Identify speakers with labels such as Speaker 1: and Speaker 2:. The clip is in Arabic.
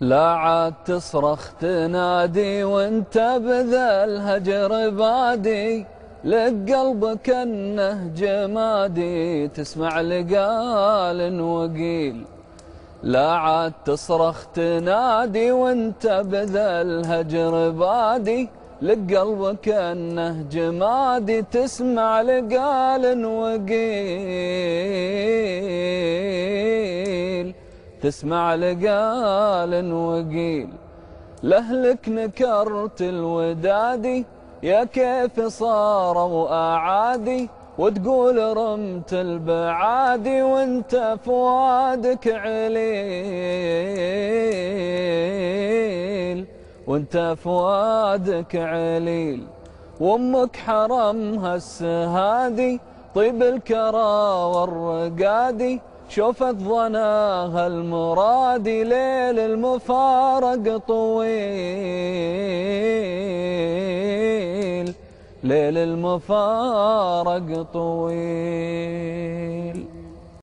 Speaker 1: لا عاد تصرخ تنادي وانت بذا الهجر بادي لك قلبك انه جمادي تسمع لقال وقيل. لا عاد تصرخ تنادي وانت بذا الهجر بادي لك قلبك انه جمادي تسمع لقال وقيل. تسمع لقال وقيل لهلك نكرت الودادي يا كيف صاروا أعادي وتقول رمت البعادي وانت فؤادك عليل. وانت فؤادك عليل وأمك حرمها السهادي طيب الكرى والرقادي. شوفت ظناها المرادي ليل المفارق طويل. ليل المفارق طويل.